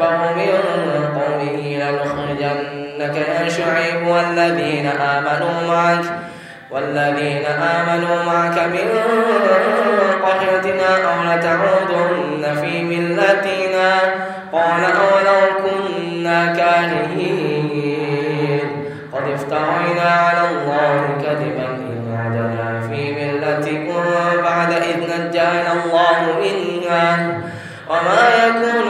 استكبروا من قومه لنخرجنك يا شعيب والذين آمنوا معك والذين آمنوا معك من قريتنا أو لتعودن في ملتنا. قال أولو كنا كارهين. قد افترينا على الله كذبا إن عدنا في ملتكم بعد إذ نجانا الله منها. وما يكون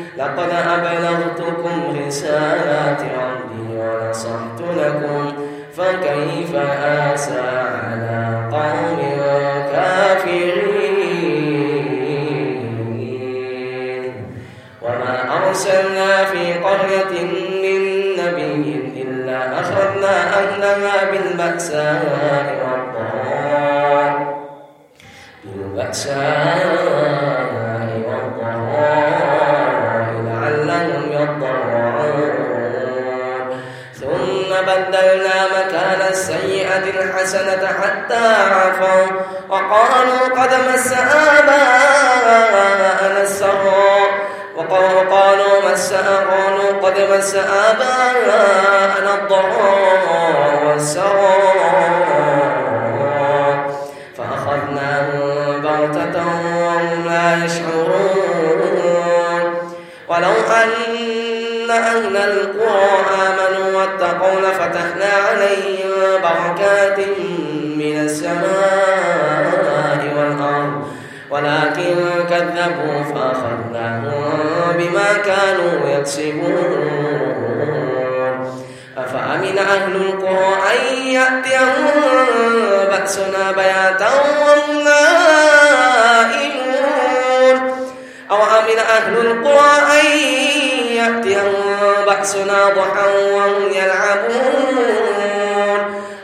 لقد أبلغتكم رسالات ربي ونصحت لكم فكيف آسى على قوم كافرين؟ وما أرسلنا في قرية من نبي إلا أخذنا أهلها بالبأساء والضراء. بالبأساء الحسنة حتى عفوا. وقالوا قد مس آباءنا السراء وقالوا مس قالوا قد مس آباءنا الضراء والسراء فأخذناهم بغتة وهم لا يشعرون. ولو أن أهل القرى آمنوا واتقوا لفتحنا عليهم بركات من السماء والأرض ولكن كذبوا فأخذناهم بما كانوا يكسبون. أفأمن أهل القرى أن يأتيهم بأسنا بياتا وهم نائمون أو أمن أهل القرى أن يأتيهم بأسنا ضحى وهم يلعبون؟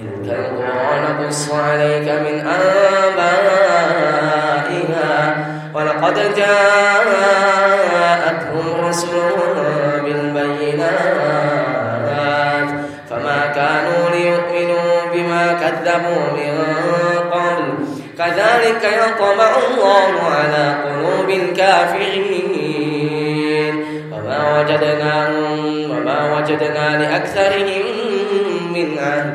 تلك القرى نقص عليك من أنبائها ولقد جاءتهم رسلهم بالبينات. فما كانوا ليؤمنوا بما كذبوا من قبل. كذلك يطبع الله على قلوب الكافرين. وما وجدنا وما وجدنا لأكثرهم من عهد.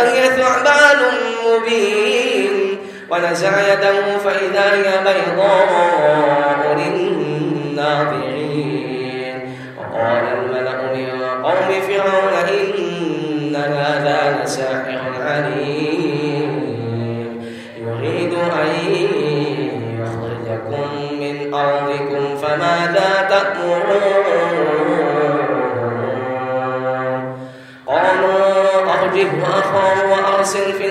مبين. ونزع يده فإذا هي بيضاء للناظرين. وقال الملأ من قوم فرعون إن هذا لساحر عليم. يريد أن يخرجكم من أرضكم فماذا تأمرون؟ قالوا أرجه وأخاه وأرسل في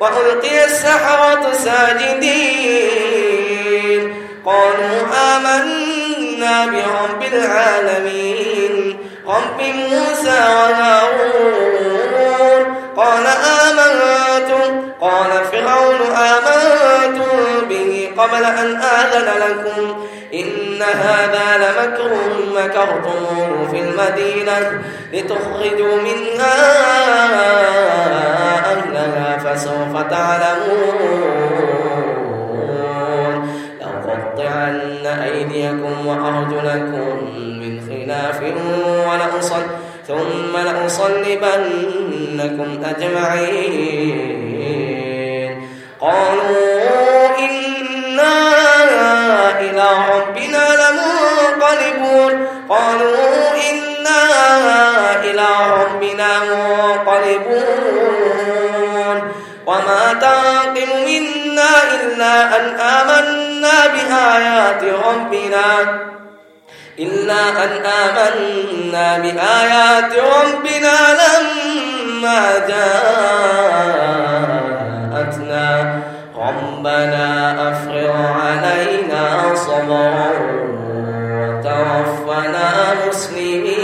وألقي السحرة ساجدين. قالوا آمنا برب العالمين. رب موسى وهارون. قال آمنتم. قال فرعون آمنتم به قبل أن آذن لكم. إن هذا لمكر مكرتموه في المدينة لتخرجوا منها. تعلمون. لأقطعن أيديكم وأرجلكم من خلاف ولأصل ثم لأصلبنكم أجمعين. بآيات ربنا. إلا أن آمنا بآيات ربنا لما جاءتنا. ربنا أفرغ علينا صبرا وتوفنا مسلمين.